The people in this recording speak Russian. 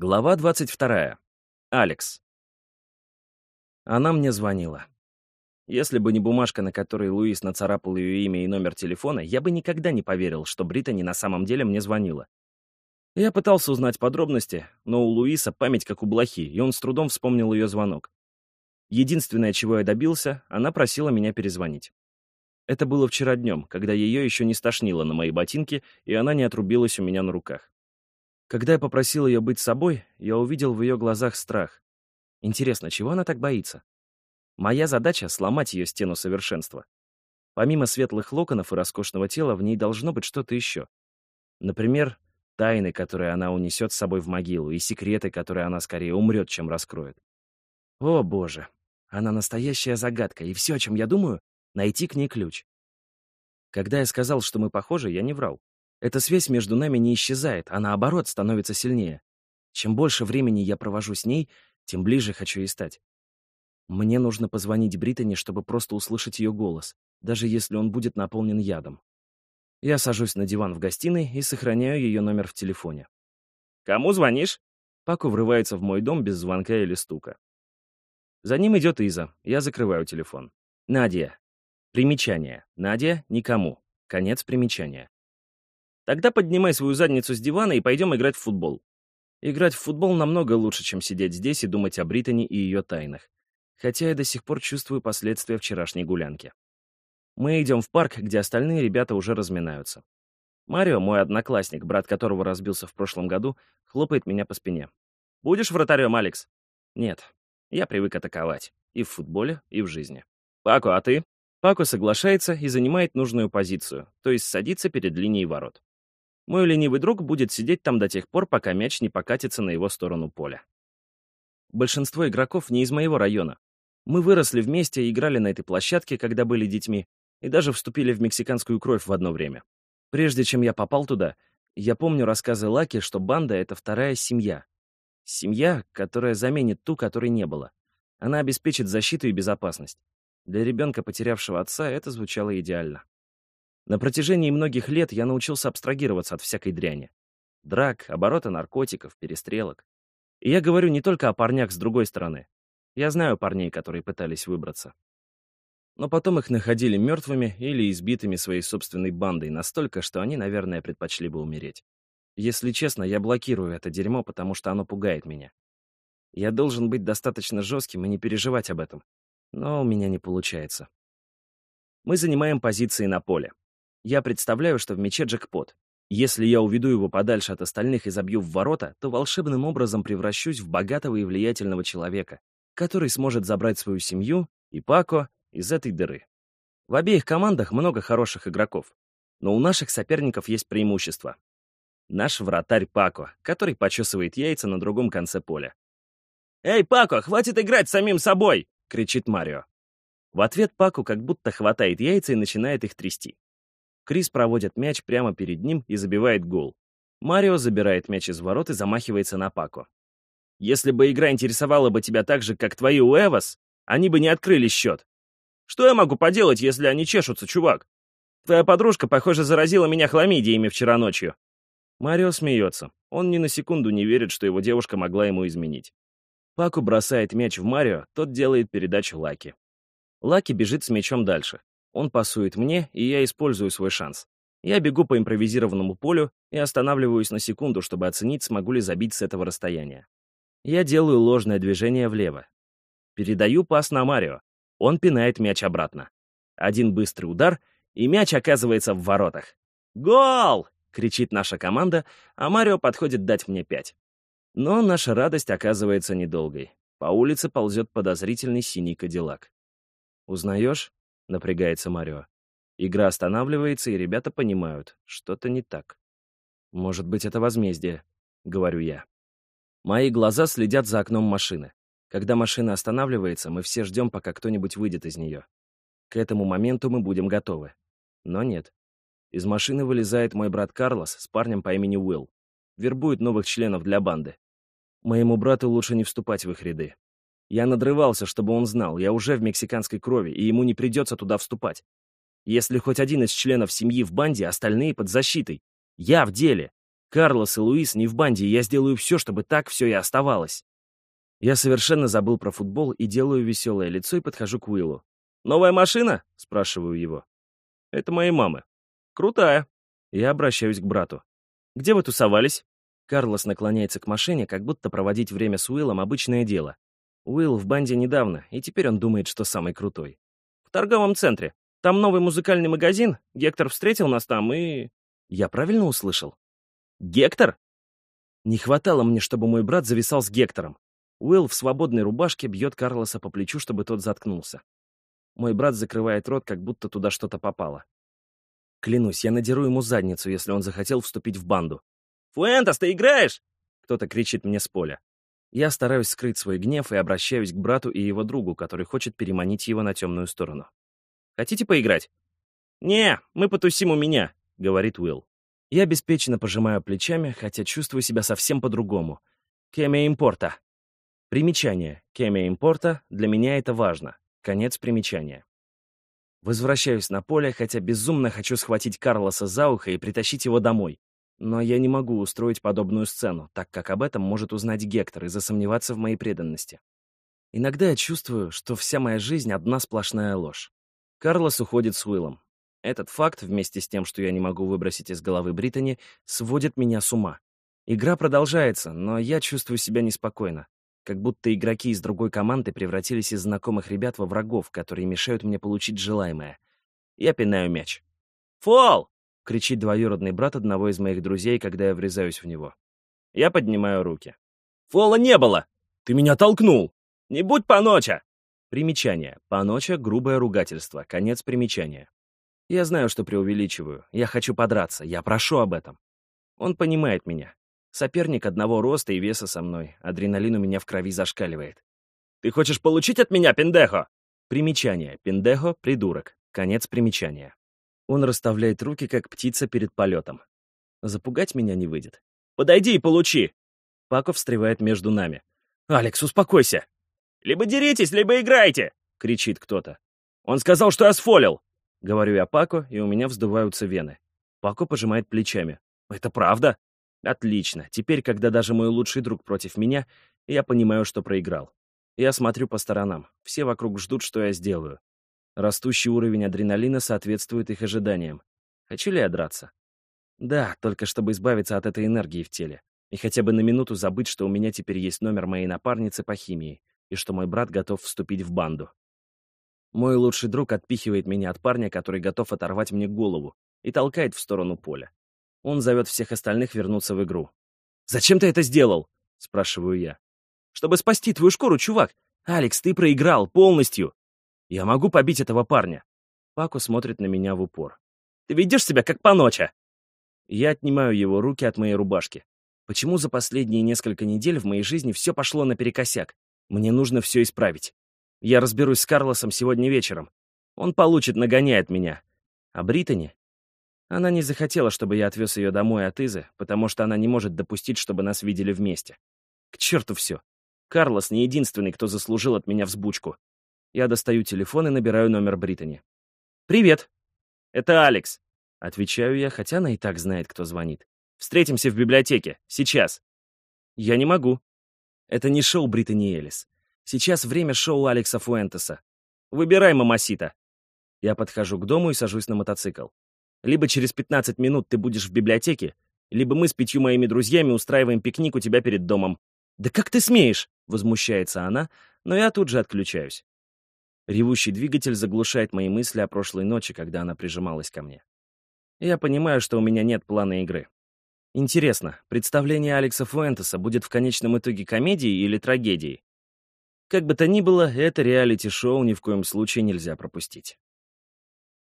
Глава 22. Алекс. Она мне звонила. Если бы не бумажка, на которой Луис нацарапал ее имя и номер телефона, я бы никогда не поверил, что Британи на самом деле мне звонила. Я пытался узнать подробности, но у Луиса память как у блохи, и он с трудом вспомнил ее звонок. Единственное, чего я добился, она просила меня перезвонить. Это было вчера днем, когда ее еще не стошнило на мои ботинки, и она не отрубилась у меня на руках. Когда я попросил ее быть собой, я увидел в ее глазах страх. Интересно, чего она так боится? Моя задача — сломать ее стену совершенства. Помимо светлых локонов и роскошного тела, в ней должно быть что-то еще. Например, тайны, которые она унесет с собой в могилу, и секреты, которые она скорее умрет, чем раскроет. О, боже, она настоящая загадка, и все, о чем я думаю, — найти к ней ключ. Когда я сказал, что мы похожи, я не врал. Эта связь между нами не исчезает, а наоборот становится сильнее. Чем больше времени я провожу с ней, тем ближе хочу ей стать. Мне нужно позвонить Британи, чтобы просто услышать ее голос, даже если он будет наполнен ядом. Я сажусь на диван в гостиной и сохраняю ее номер в телефоне. «Кому звонишь?» Пако врывается в мой дом без звонка или стука. За ним идет Иза. Я закрываю телефон. Надя. Примечание. Надя никому. Конец примечания. Тогда поднимай свою задницу с дивана и пойдем играть в футбол. Играть в футбол намного лучше, чем сидеть здесь и думать о Британи и ее тайнах. Хотя я до сих пор чувствую последствия вчерашней гулянки. Мы идем в парк, где остальные ребята уже разминаются. Марио, мой одноклассник, брат которого разбился в прошлом году, хлопает меня по спине. «Будешь вратарем, Алекс?» «Нет. Я привык атаковать. И в футболе, и в жизни». «Пако, а ты?» Пако соглашается и занимает нужную позицию, то есть садится перед линией ворот. Мой ленивый друг будет сидеть там до тех пор, пока мяч не покатится на его сторону поля. Большинство игроков не из моего района. Мы выросли вместе, играли на этой площадке, когда были детьми, и даже вступили в мексиканскую кровь в одно время. Прежде чем я попал туда, я помню рассказы Лаки, что банда — это вторая семья. Семья, которая заменит ту, которой не было. Она обеспечит защиту и безопасность. Для ребенка, потерявшего отца, это звучало идеально. На протяжении многих лет я научился абстрагироваться от всякой дряни. Драк, оборота наркотиков, перестрелок. И я говорю не только о парнях с другой стороны. Я знаю парней, которые пытались выбраться. Но потом их находили мертвыми или избитыми своей собственной бандой настолько, что они, наверное, предпочли бы умереть. Если честно, я блокирую это дерьмо, потому что оно пугает меня. Я должен быть достаточно жестким и не переживать об этом. Но у меня не получается. Мы занимаем позиции на поле. Я представляю, что в мече джекпот. Если я уведу его подальше от остальных и забью в ворота, то волшебным образом превращусь в богатого и влиятельного человека, который сможет забрать свою семью и Пако из этой дыры. В обеих командах много хороших игроков, но у наших соперников есть преимущество. Наш вратарь Пако, который почесывает яйца на другом конце поля. «Эй, Пако, хватит играть самим собой!» — кричит Марио. В ответ Паку как будто хватает яйца и начинает их трясти. Крис проводит мяч прямо перед ним и забивает гол. Марио забирает мяч из ворот и замахивается на Пако. «Если бы игра интересовала бы тебя так же, как твои у Эвас, они бы не открыли счет. Что я могу поделать, если они чешутся, чувак? Твоя подружка, похоже, заразила меня хламидиями вчера ночью». Марио смеется. Он ни на секунду не верит, что его девушка могла ему изменить. Паку бросает мяч в Марио, тот делает передачу Лаки. Лаки бежит с мячом дальше. Он пасует мне, и я использую свой шанс. Я бегу по импровизированному полю и останавливаюсь на секунду, чтобы оценить, смогу ли забить с этого расстояния. Я делаю ложное движение влево. Передаю пас на Марио. Он пинает мяч обратно. Один быстрый удар, и мяч оказывается в воротах. «Гол!» — кричит наша команда, а Марио подходит дать мне пять. Но наша радость оказывается недолгой. По улице ползет подозрительный синий кадиллак. «Узнаешь?» — напрягается Марио. Игра останавливается, и ребята понимают, что-то не так. «Может быть, это возмездие», — говорю я. Мои глаза следят за окном машины. Когда машина останавливается, мы все ждем, пока кто-нибудь выйдет из нее. К этому моменту мы будем готовы. Но нет. Из машины вылезает мой брат Карлос с парнем по имени Уилл. Вербует новых членов для банды. Моему брату лучше не вступать в их ряды. Я надрывался, чтобы он знал, я уже в мексиканской крови, и ему не придется туда вступать. Если хоть один из членов семьи в банде, остальные под защитой. Я в деле. Карлос и Луис не в банде, и я сделаю все, чтобы так все и оставалось. Я совершенно забыл про футбол и делаю веселое лицо и подхожу к Уиллу. «Новая машина?» — спрашиваю его. «Это моей мамы». «Крутая». Я обращаюсь к брату. «Где вы тусовались?» Карлос наклоняется к машине, как будто проводить время с Уиллом — обычное дело. Уилл в банде недавно, и теперь он думает, что самый крутой. «В торговом центре. Там новый музыкальный магазин. Гектор встретил нас там и...» Я правильно услышал? «Гектор?» Не хватало мне, чтобы мой брат зависал с Гектором. Уилл в свободной рубашке бьет Карлоса по плечу, чтобы тот заткнулся. Мой брат закрывает рот, как будто туда что-то попало. Клянусь, я надеру ему задницу, если он захотел вступить в банду. «Фуэнтос, ты играешь?» Кто-то кричит мне с поля. Я стараюсь скрыть свой гнев и обращаюсь к брату и его другу, который хочет переманить его на темную сторону. «Хотите поиграть?» «Не, мы потусим у меня», — говорит Уилл. Я беспечно пожимаю плечами, хотя чувствую себя совсем по-другому. Кеме импорта. Примечание. Кемия импорта. Для меня это важно. Конец примечания. Возвращаюсь на поле, хотя безумно хочу схватить Карлоса за ухо и притащить его домой. Но я не могу устроить подобную сцену, так как об этом может узнать Гектор и засомневаться в моей преданности. Иногда я чувствую, что вся моя жизнь — одна сплошная ложь. Карлос уходит с Уиллом. Этот факт, вместе с тем, что я не могу выбросить из головы Британи, сводит меня с ума. Игра продолжается, но я чувствую себя неспокойно как будто игроки из другой команды превратились из знакомых ребят во врагов, которые мешают мне получить желаемое. Я пинаю мяч. «Фол!» — кричит двоюродный брат одного из моих друзей, когда я врезаюсь в него. Я поднимаю руки. «Фола не было! Ты меня толкнул! Не будь поноча!» Примечание. Поноча — грубое ругательство. Конец примечания. Я знаю, что преувеличиваю. Я хочу подраться. Я прошу об этом. Он понимает меня. Соперник одного роста и веса со мной. Адреналин у меня в крови зашкаливает. «Ты хочешь получить от меня, пиндехо?» Примечание. Пиндехо — придурок. Конец примечания. Он расставляет руки, как птица перед полетом. Запугать меня не выйдет. «Подойди и получи!» Пако встревает между нами. «Алекс, успокойся!» «Либо деритесь, либо играйте!» — кричит кто-то. «Он сказал, что я сфолил!» Говорю я Пако, и у меня вздуваются вены. Пако пожимает плечами. «Это правда?» Отлично. Теперь, когда даже мой лучший друг против меня, я понимаю, что проиграл. Я смотрю по сторонам. Все вокруг ждут, что я сделаю. Растущий уровень адреналина соответствует их ожиданиям. Хочу ли я драться? Да, только чтобы избавиться от этой энергии в теле. И хотя бы на минуту забыть, что у меня теперь есть номер моей напарницы по химии, и что мой брат готов вступить в банду. Мой лучший друг отпихивает меня от парня, который готов оторвать мне голову, и толкает в сторону поля. Он зовет всех остальных вернуться в игру. «Зачем ты это сделал?» — спрашиваю я. «Чтобы спасти твою шкуру, чувак. Алекс, ты проиграл полностью. Я могу побить этого парня». Пако смотрит на меня в упор. «Ты ведешь себя как поноча!» Я отнимаю его руки от моей рубашки. Почему за последние несколько недель в моей жизни все пошло наперекосяк? Мне нужно все исправить. Я разберусь с Карлосом сегодня вечером. Он получит нагоняй меня. А Британи она не захотела, чтобы я отвез ее домой от Изы, потому что она не может допустить, чтобы нас видели вместе. К черту все. Карлос не единственный, кто заслужил от меня взбучку. Я достаю телефон и набираю номер Британи. «Привет!» «Это Алекс!» Отвечаю я, хотя она и так знает, кто звонит. «Встретимся в библиотеке. Сейчас!» «Я не могу!» Это не шоу Британи Элис. Сейчас время шоу Алекса Фуэнтеса. Выбирай, мамасита. Я подхожу к дому и сажусь на мотоцикл. Либо через 15 минут ты будешь в библиотеке, либо мы с пятью моими друзьями устраиваем пикник у тебя перед домом. «Да как ты смеешь?» — возмущается она, но я тут же отключаюсь. Ревущий двигатель заглушает мои мысли о прошлой ночи, когда она прижималась ко мне. Я понимаю, что у меня нет плана игры. Интересно, представление Алекса Фуэнтеса будет в конечном итоге комедией или трагедией? Как бы то ни было, это реалити-шоу ни в коем случае нельзя пропустить.